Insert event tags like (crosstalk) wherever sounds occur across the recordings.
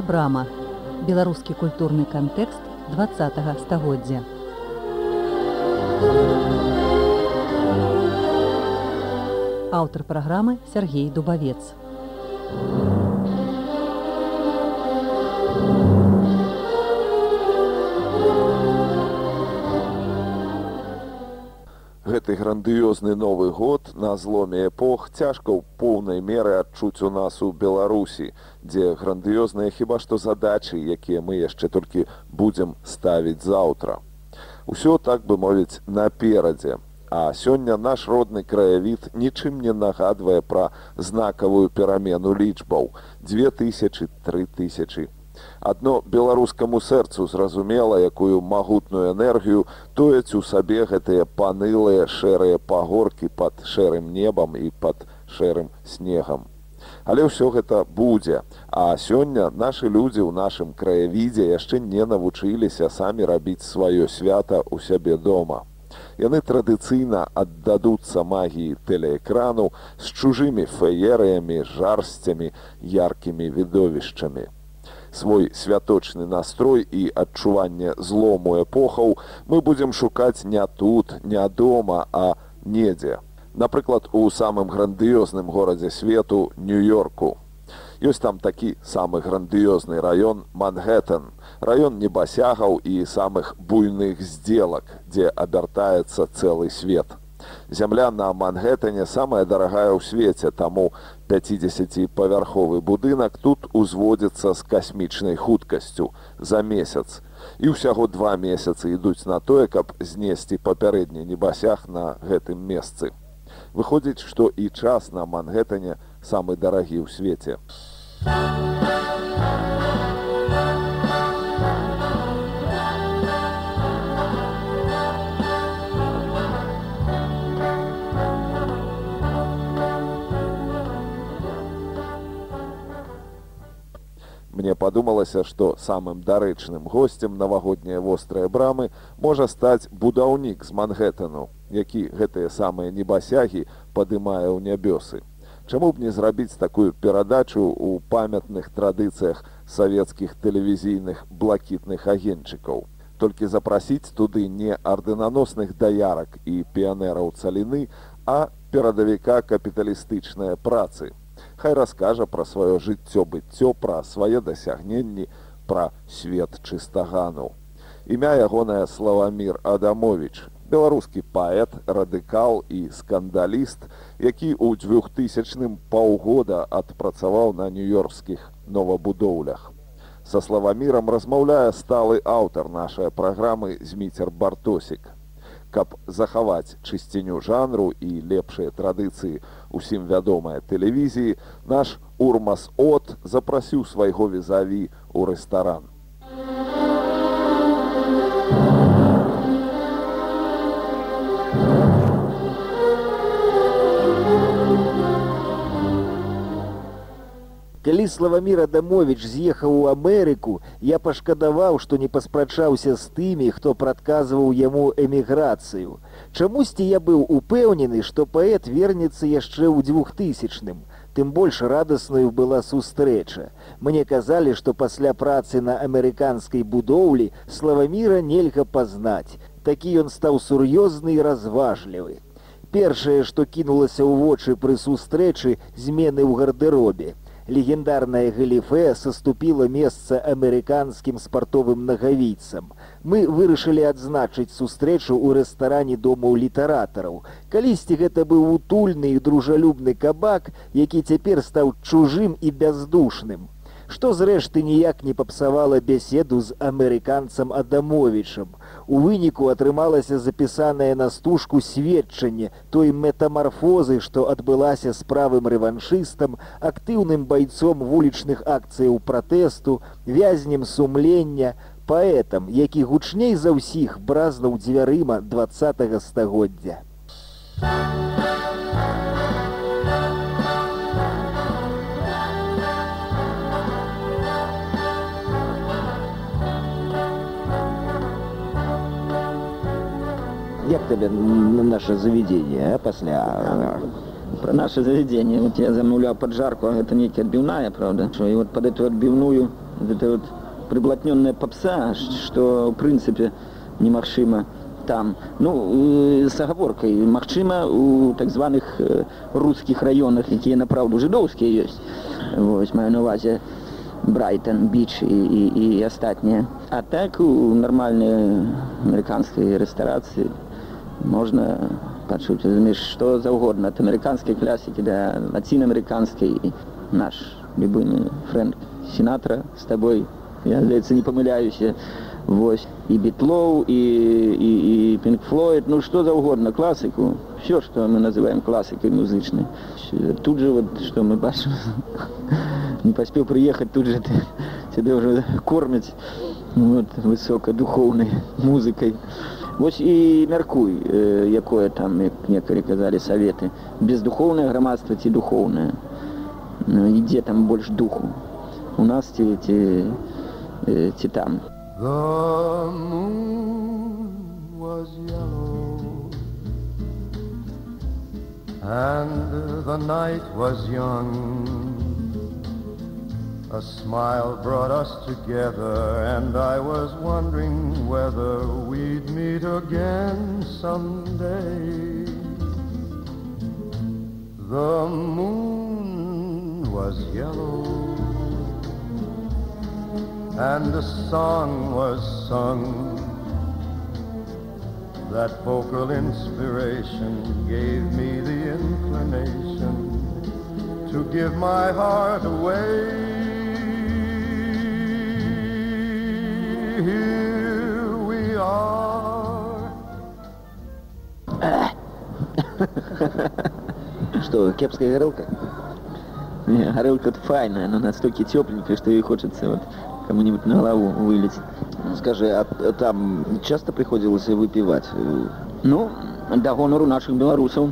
вострая брама беларускі культурны кантэкст два стагоддзя. Аўтар праграмы Сергей дубавец. Гэты грандыёзны новы год на зломе эпох цяжка ў поўнай меры адчуць у нас у беларусі дзе грандыёзныя хіба што задачы якія мы яшчэ толькі будзем ставіць заўтра. Усё так бы мовіць наперадзе. А сёння наш родны краявід нічым не нагадвае пра знакавую перамену лічбаў. Две тысячи тры тысячи адно беларускаму сэрцу зразумела якую магутную энергію тояць у сабе гэтыя панылыя шэрыя пагоркі под шэрым небам і под шэрым снегам. Але ўсё гэта будзе. А сёння нашы людзі ў нашым краявідзе яшчэ не навучыліся самі рабіць сваё свята ў сябе дома. Яны традыцыйна аддадуцца магіі тэлеэкрану з чужымі феерыямі жарсцямі яркімі відовішчамі свой святочны настрой і адчуванне злому эпохаў мы будзем шукаць не тут не дома а недзе. Напрыклад у самым грандыёзным горадзе свету нью-йорку. Ёсць там такі самы грандыёзны раён манхэттен раён небасягаў і самых буйных здзелак дзе абяртаецца цэлы свет. Зямля на Манхэттане самая дарагая ў свеце, таму 50павярховы будынак тут узводзіцца з касмічнай хуткасцю за месяц. І ўсяго два месяцы ідуць на тое, каб знесці папярэдні небасях на гэтым месцы. Выходзіць, што і час на Манхэттане самы дарагі ў свеце. Мне падумалася, што самым дарэчным госцем навагодняй вострыя брамы можа стаць будаўнік з Манхэттану, які гэтыя самыя небасягі падымае ў нябёсы. Чаму б не зрабіць такую перадачу ў памятных традыцыях савецкіх тэлевізійных блакітных агенчыкаў. Толькі запрасіць туды не ардынаносных даярак і піянераў цаліны, а перадавіка капіталістычнай працы хай раскажа пра сваё жыццё быццё пра свае дасягненні пра свет чыстагану імя ягоная славамир адамович беларускі паэт радыкал і скандаліст які ў дзвюхтысячным паўгода адпрацаваў на нью-йоркскіх новабудоўлях. Са славамірам размаўляе сталы аўтар нашай праграмы зміцер бартосік каб захаваць чысціню жанру і лепшыя традыцыі усім вядомыя тэлевізіі наш урмас от запрасіў свайго візаві ў рэстаран Калі славаміра дамовіч з'ехаў у Амерыку, я пашкадаваў, што не паспрачаўся з тымі, хто прадказваў яму эміграцыю. Чамусьці я быў упэўнены, што паэт вернецца яшчэ ў двухтысячным. Тым больш радаснаю была сустрэча. Мне казалі, што пасля працы на амерыканскай будоўлі славаміра нельга пазнаць. Такі ён стаў сур'ёзны і разважлівы. Першае, што кінулася ў вочы пры сустрэчы змены ў гардэробе легендарная галіфе саступіла месца амерыканскім спартовым нагавійцам. Мы вырашылі адзначыць сустрэчу ў рэстаране домаў літаратараў. Калісьці гэта быў утульны і дружалюбны кабак, які цяпер стаў чужым і бяздушным. Што зрэшты ніяк не папсавала бяседу з амерыканцам Адамовічам. У выніку атрымалася запісаная на стужку сведчанне той метамарфозы, што адбылася з правым рэваншыстам, актыўным байцом вулічных акцыяў пратэсту, вязнем сумлення, паэтам, які гучней за ўсіх бразнуў дзвярыма два стагоддзя. як тебе на наше заведение пасля про наше заведение. Вот я замаўляў поджарку а гэта нейкі адбіўная правда? І вот под эту адбіўную это вот приблотненная попса, что в принципе немагчыма там. Ну с агаворкай магчыма у так званых русскіх раёнах якія направду жыдоўскія ёсць вось маю на увазе брайтон біч і, і, і астатнія а так у нармальнай амерыканскай рэстарацыі можна пачуць разумееш што заўгодна ад амерыканскай класікі да лацінаамерыканскай наш любыны фрэнк сенатра з табой я здаецца не памыляюся вось і бітлоў і, і, і пінкфлойд ну што заўгодна класіку все што мы называем класікай музычнай тут же вот што мы бачым (laughs) не паспеў прыехаць тут же ты цябе ўжо кормяць вот, высокадухоўнай музыкай вось і мяркуй якое там як некалі казалі саветы. Бездухоўнае грамадства ці духоўнае? Ідзе там больш духу. У нас ці ці ці там. And the night was young. A smile brought us together and I was wondering whether we'd meet again someday. The moon was yellow and a song was sung. That vocal inspiration gave me the inclination to give my heart away. Here we are. (laughs) Что, кепская горелка? Не, горелка файная, но настолько тепленькая, что ей хочется вот кому-нибудь на голову вылить. Скажи, а там часто приходилось выпивать? Ну, да гонору наших белорусов,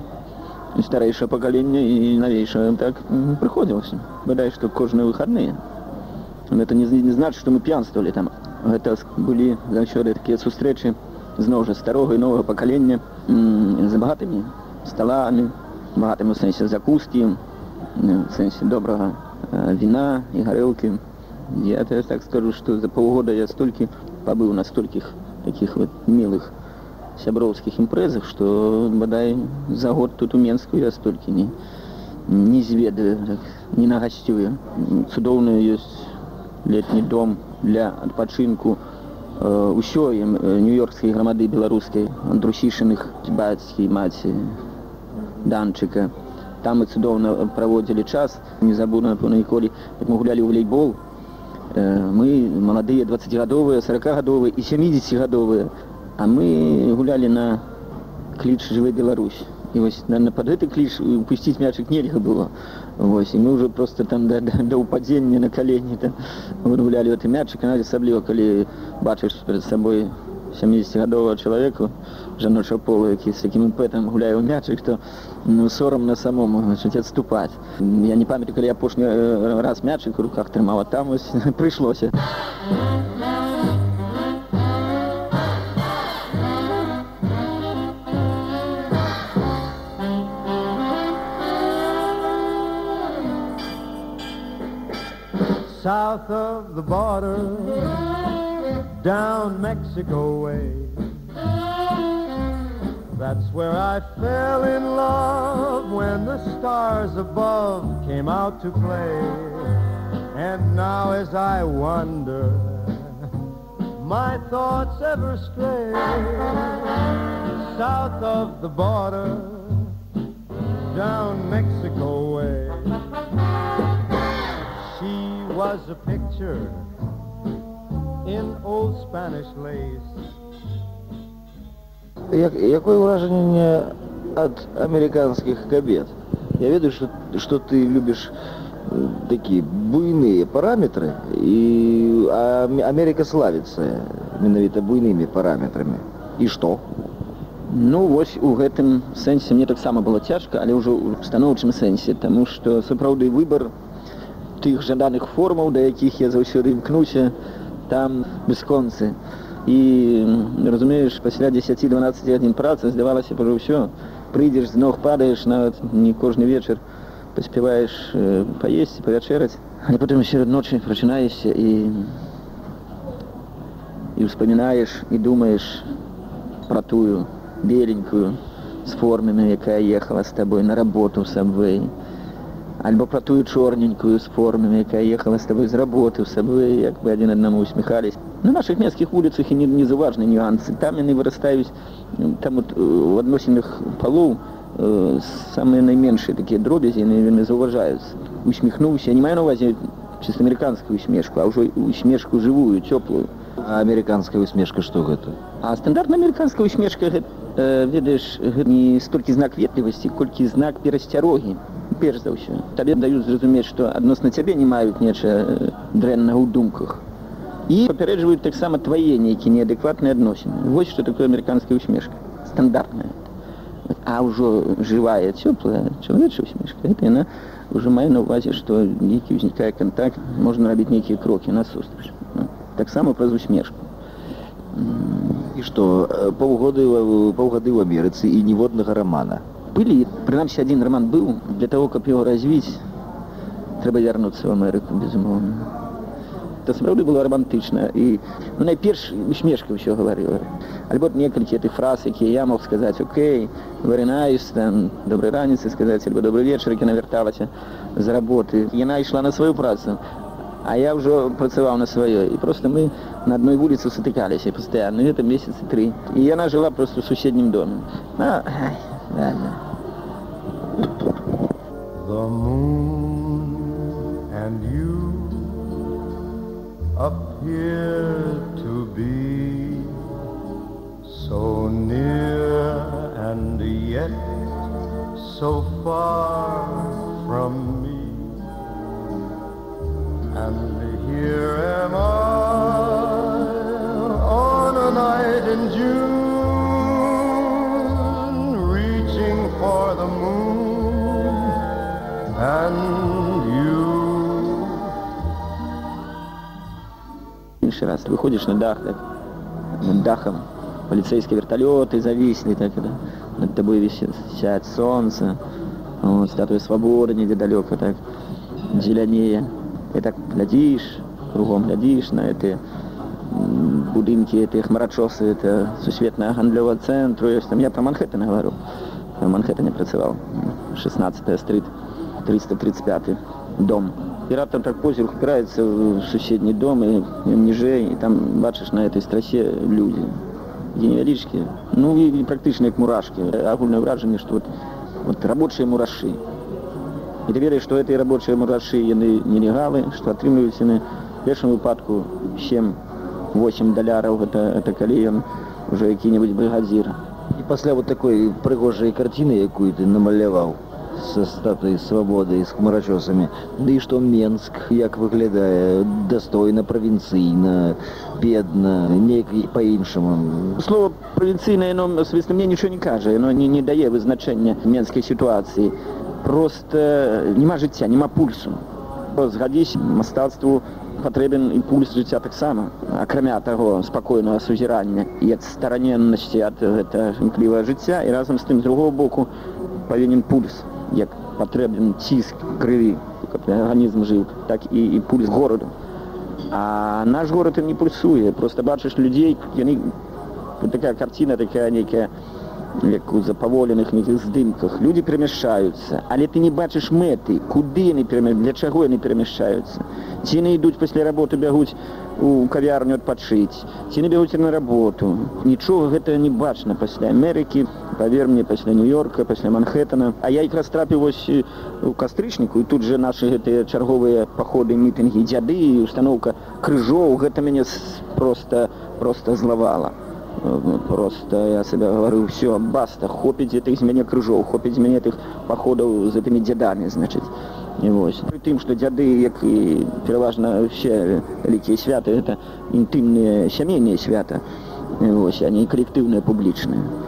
старейшее поколение и новейшее, так приходилось. Бодай, что кожные выходные. Это не, не значит, что мы пьянствовали там. Это были заўсёды такие сустрэчы зноў жа старога і новага пакалення з багатымі сталамі, багатым у сэнсе закускі, сэнсе добрага віна і гарэлкі. Я так скажу, что за полгода я столько побыл на стольких таких вот милых сяброўскіх імпрэзах, што бадай за год тут у Менску я столькі не, не зведаю, так, не нагасцюю. Цудоўную ёсць летні дом для адпачынку. Ўсё э, нью-йоркскай грамады беларускай андрусішаных бацькі маці данчыка. Там мы цудоўна праводзілі час, не забуду напэўна ніколі, як мы гулялі ў волейбол, мы маладыя 20гадовыя 40гадовыя і 70гадовыя а мы гулялі на кліч жыве Беларусь і вось на, пад гэты кліч упусціць мячык нельга было вось і мы уже просто там да, да, да упадзення на калені там гулялі гэты мячык асабліва калі бачыш перед сабой 70гадового чалавеку жаночого полу які з таким імпэтам гуляе ў мячык то ну сорам на самому значит адступаць я не памятаю калі апошні раз мячык у руках трымала там вось (laughs) прыйшлося South of the border down Mexico way. That's where I fell in love when the stars above came out to play. And now as I wander, my thoughts ever stray south of the border down Mexico way. Was a picture in old Spanish lace. Як, якое ўражанне ад амерыканскіх кабет? Я ведаю, што, што ты любіш такія буйныя параметры і Амерыка славіцца менавіта буйнымі параметрамі. І што? Ну вось у гэтым сэнсе мне таксама было цяжка, але ўжо ў станоўчым сэнсе, таму што сапраўды выбар тых жаданых формаў, да якіх я заўсёды імкнуся, там бясконцы і разумееш пасля 10-12 адзін працы здавалася ўжо ўсё прыйдзеш з ног падаеш нават не кожны вечар паспяваеш паесці павячэраць але потым сярод ночы прачынаешся і і ўспамінаеш і думаеш пра тую беленькую з формамі якая ехала з табой на работу сабвэй альбо пра тую чорненькую з формамі якая ехала з табой з работы ў сабвэй як бы адзін аднаму усміхались на наших менскіх вуліцах і не, не заўважны нюансы. Там яны вырастаюць там вот, у адносінах палоў э, самыя найменшыя такія дробязі яны вельмі заўважаюцца усміхнуўся не маю на увазе чыста амерыканскую усмешку а ўжо усмешку жывую цёплую А амерыканская усмешка што гэта? А стандартная амерыканская усмешка гэта, э, ведаеш гэта не столькі знак ветлівасці колькі знак перасцярогі перш за ўсё табе даюць зразумець што адносна цябе не маюць неча дрэннага ў думках. І папярэджваюць таксама твае нейкія неадэкватныя адносіны. Вось што такое амерыканская усмешка. Стандартная. А ўжо жывая цёплая чалавечая усмешка гэта яна уже мае на увазе што нейкі ўзнікае кантакт можна рабіць нейкія крокі насустрач. Таксама праз усмешку. І што паўгоды паўгады ў Амерыцы і ніводнага рамана. Былі прынамсі адзін раман быў для того каб яго развіць. Трэба вярнуцца в Амерыку безумоўна. То сапраўды было романтычна. І ну, найперш усмешка ўсё гаварыла. Альбо некалькі тых фраз якія я мог сказаць Окей варынаюсь там добрай раніцы сказаць альбо добрый вечар які навярталася з работы. Яна ішла на сваю працу А я ўжо працаваў на сваёй. І просто мы на адной вуліцы сутыкаліся пастаянна гэта месяцы тры. І яна жыла просто ў суседнім доме. А, ай, ладно. The moon and you appear to be so near and yet so far from me. And here іншы раз выходзіш на дах так над дахам паліцейскія верталёты завіслі так это, над табой вісит сядь солнце вот, статуя свабоды недзе далёка так. Зелянее і так глядзіш кругом глядзіш на эти будынкі этих марачосы это сусветная гандлёва цэнтру ёсць там я про манхэттен говорю. Манхэттене працаваў 16 стрит 335 дом і раптам так позірк упіраецца в суседні дом і ніжэй і там бачыш на этой страсе людзі невялічкі ну і, і практычна як мурашкі агульнае ўражанне што вот, вот рабочыя мурашы і ты верыш што гэтыя рабочыя мурашы яны нелегалы што атрымліваюць яны першым выпадку 7-8 даляраў гэта, гэта калі ён уже які-небудзь брыгадзір І пасля вот такой прыгожай карціны, якую ты намаляваў са статуй свабоды з хмарачосамі. Ды і што Менск як выглядае дастойна правінцыйна, бедна, неяк па-іншаму. слово правінцыйнае но асабіста мне нічого не кажа яно не, не дае вызначэння менскай сітуацыі просто няма жыцця няма пульсу згадзісь мастацтву патрэбен імпульс жыцця таксама акрамя таго спакойнага сузірання і ад стараненнасці ад гэта імклівае жыцця і разам з тым з другого боку павінен пульс як патрэбен ціск крыві арганізм жыў так і, і пульс гораду а наш горад не пульсуе. Просто бачыш людзей яны вот такая карціна такая нейкая як у запаволеных нейкіх здымках. Людзі перамяшчаюцца але ты не бачыш мэты куды яны перамя... для чаго яны перамяшчаюцца. Ці яны ідуць пасля работы бягуць у кавярню адпачыць ці не бягуць на работу. Нічога гэтага не бачна пасля Амерыкі павер мне пасля нью-йорка пасля манхэттана а я якраз трапіў вось э, у кастрычніку і тут же нашы гэтыя чарговыя паходы мітынгі дзяды і установка крыжоў. Гэта мяне просто просто злавала. Ну, просто я себе говорю все баста хопіць гэтых з мяне крыжоў хопіць мяне тых паходаў з гэтымі дзядамі значыць і вось. Пры тым што дзяды як і пераважна все вялікія святы это інтымныя сямейныя свята. І вось они калектыўныя публічныя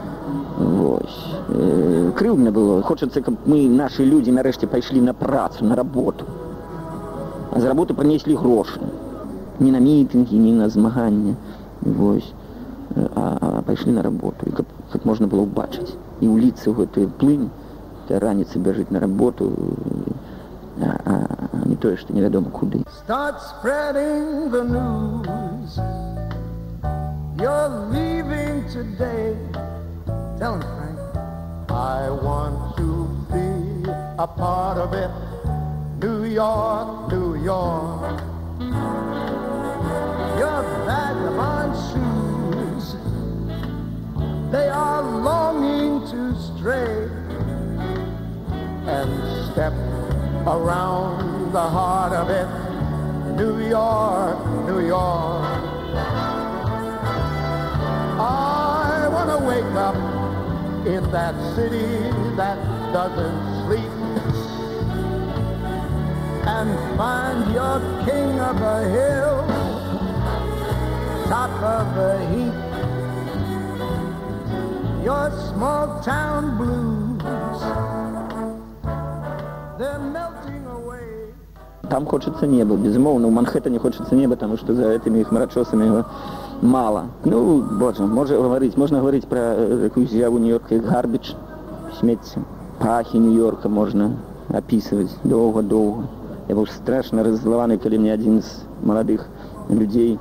Вось. Э, крыўдна было хочацца каб мы нашы людзі нарэшце пайшлі на працу на работу а за работу прынеслі грошы не на мітынгі не на змаганне вось а, а пайшлі на работу і каб, каб можна было ўбачыць і ў гэтую плынь ты раніцы бяжыць на работу а, а не тое, што невядома куды. Start spreading the news. You're leaving today. Tell him, Frank. I want to be a part of it. New York, New York. Your vagabond shoes, they are longing to stray and step around the heart of it. New York, New York. In that city that doesn't sleep and find your king of the hill, top of the heap. Your small town blues, they're melting away. Там хочется неба, безумовно. В Манхэттене хочется неба, потому что за этими хмарочосами его мало. Ну, боже, можно говорить, можно говорить про э, такую з'яву Нью-Йорка, как гарбидж, смецце. Пахи Нью-Йорка можно описывать долго-долго. Я был страшно раззлованы, когда мне один из молодых людей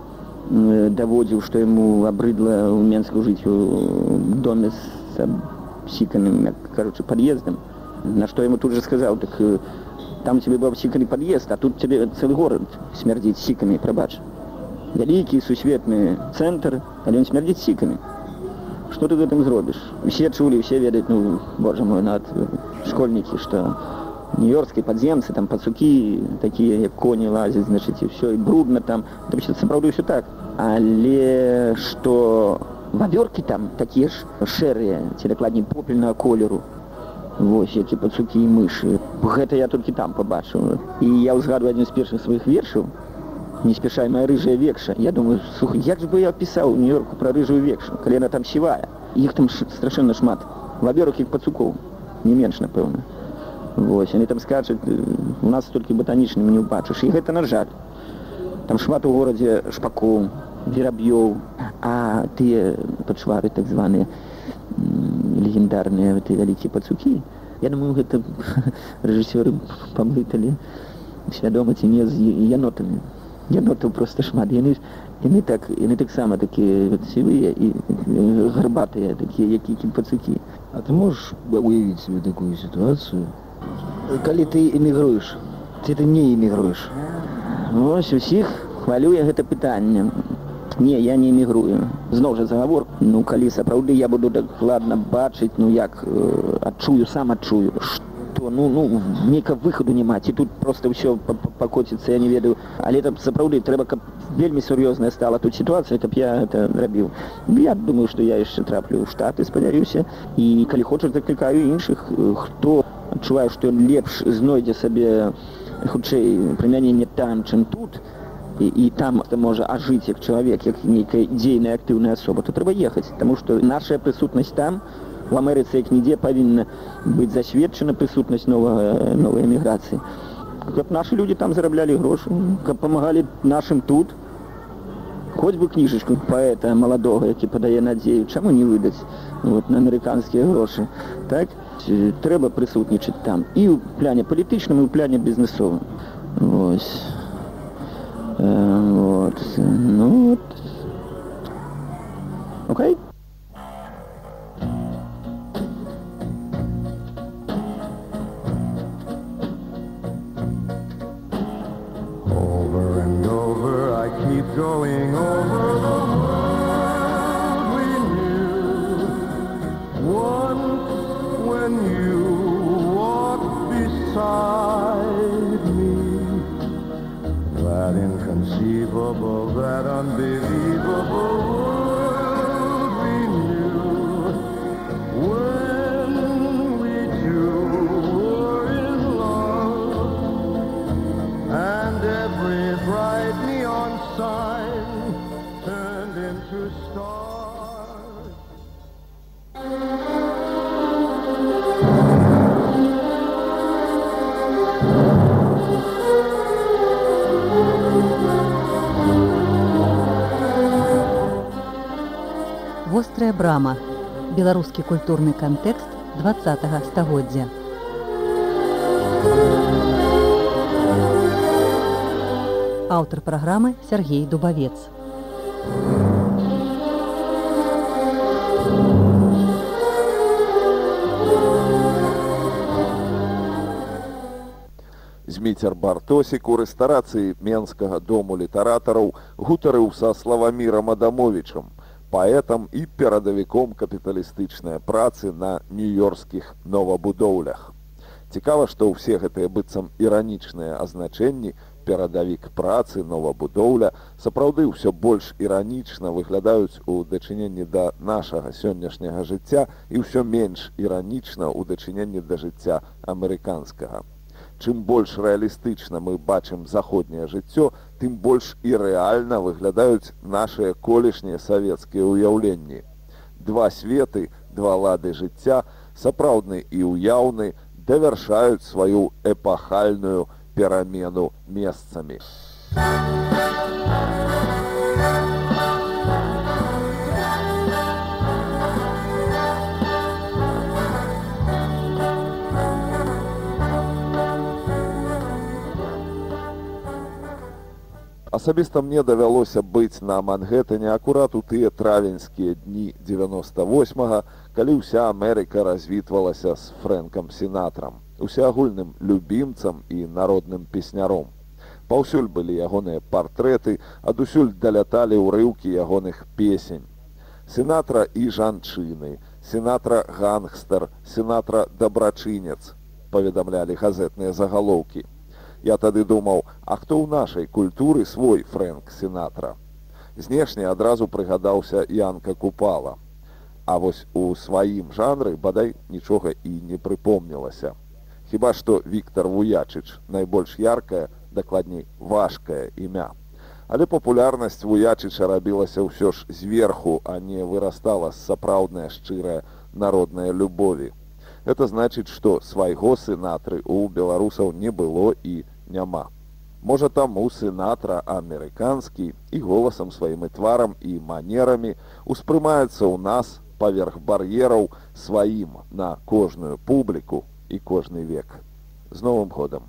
э, доводил, что ему обрыдло в Менску жить в доме с обсиканным, короче, подъездом. На что я ему тут же сказал, так там тебе был обсиканный подъезд, а тут тебе целый город смердит сиками, пробач. Великий сусветный центр, але он смердит сиками. Что ты в этом зробишь? Все чули, все ведают, ну, боже мой, над школьники, что нью-йоркские подземцы, там пацуки такие, як кони лазят, значит, и все, и брудно там. Вообще сапраўды все так. Але что вавёрки там такие ж шэрыя, ці дакладней попельного колеру. Вось, які пацукі і мышы. Гэта я толькі там пабачыў. І я ўзгадваю адзін з першых сваіх вершаў, не спешай моя рыжая векша. Я думаю, слухай, як же бы я пісаў Нью-Йорку пра рыжую векшу, калі яна там сівая. Іх там страшэнна шмат. Вавёрак як пацукоў, не менш, напэўна. Вось, яны там скачуць, э, у нас толькі батанічным не ўбачыш. І гэта на жаль. Там шмат у горадзе шпакоў, вераб'ёў, а тыя пачвары так званыя легендарныя ты вялікія пацукі. Я думаю, гэта (laughs) рэжысёры памлыталі свядома ці не з е- янотамі. Янотаў проста шмат. Яны, яны так яны таксама такія вот сівыя і э, гарбатыя, такія як які пацукі. А ты можешь уявить себе такую ситуацию, коли ты эмигруешь, ты ты не эмигруешь? Вось усіх хвалюе гэта пытанне. Не, я не эмігрую. Зноў жа загавор. Ну калі сапраўды я буду дакладна бачыць, ну як э, адчую, сам адчую, што ну ну нейка выхаду няма, ці тут проста ўсё па- па- пакоціцца, я не ведаю. Але там сапраўды трэба, каб вельмі сур'ёзная стала тут сітуацыя, каб я это рабіў. Я думаю, што я яшчэ траплю штаты, спадзяюся. І калі хочаш, заклікаю іншых, э, хто адчувае, што ён лепш знойдзе сабе хутчэй прымяненне там, чым тут, і, і там ты можа ажыць як чалавек, як нейкая дзейная актыўная асоба, то трэба ехаць, Таму што наша прысутнасць там у Амерыцы як нідзе павінна быць засведчана прысутнасць новага новай эміграцыі. Каб нашы людзі там зараблялі грошы, каб памагалі нашым тут, хоць бы кніжачку паэта маладога, які падае надзею, чаму не выдаць вот, на амерыканскія грошы. Так? Трэба прысутнічаць там і ў пляне палітычным і ў пляне бізнесовым. Вось. Э, вот. Ну вот. Окей? Over going over the Вострая брама. Беларускі культурны кантэкст 20 стагоддзя. Аўтар праграмы Сергей Дубавец. Зміцер Бартосік у рэстарацыі менскага дому літаратараў гутарыў са славамірам Адамовічам, паэтам і перадавіком капіталістычнай працы на нью-йоркскіх новабудоўлях. Цікава, што ўсе гэтыя быццам іранічныя азначэнні перадавік працы новабудоўля сапраўды ўсё больш іранічна выглядаюць у дачыненні да нашага сённяшняга жыцця і ўсё менш іранічна ў дачыненні да жыцця амерыканскага чым больш рэалістычна мы бачым заходняе жыццё, тым больш і рэальна выглядаюць нашыя колішнія савецкія ўяўленні. Два светы, два лады жыцця, сапраўдны і ўяўны давяршаюць сваю эпахальную перамену месцамі. Асабіста мне давялося быць на Мангеттане акурат у тыя травеньскія дні 98, калі ўся Амерыка развітвалася з Фрэнкам Сенатрам, усеагульным любімцам і народным песняром. Паўсюль былі ягоныя партрэты, адусюль даляталі ўрыўкі ягоных песень. Сенатра і жанчыны, сенатра гангстер, сенатра дабрачынец, паведамлялі газетныя загалоўкі. Я тады думаў, а хто ў нашай культуры свой Фрэнк Сенатра. Знешне адразу прыгадаўся Янка купала. А вось у сваім жанры бадай нічога і не прыпомнілася. Хіба што Віктор Вуячыч найбольш яркае, дакладней важкае імя. Але папулярнасць Вуячыча рабілася ўсё ж зверху, а не вырастала з сапраўдная шчырая народная любові. Это значыць, што свайго сенатры ў беларусаў не было і няма. Можа таму сенатра амерыканскі і голасам сваім і тварам і манерамі успрымаецца ў нас паверх бар'ераў сваім на кожную публіку і кожны век. З новым ходам.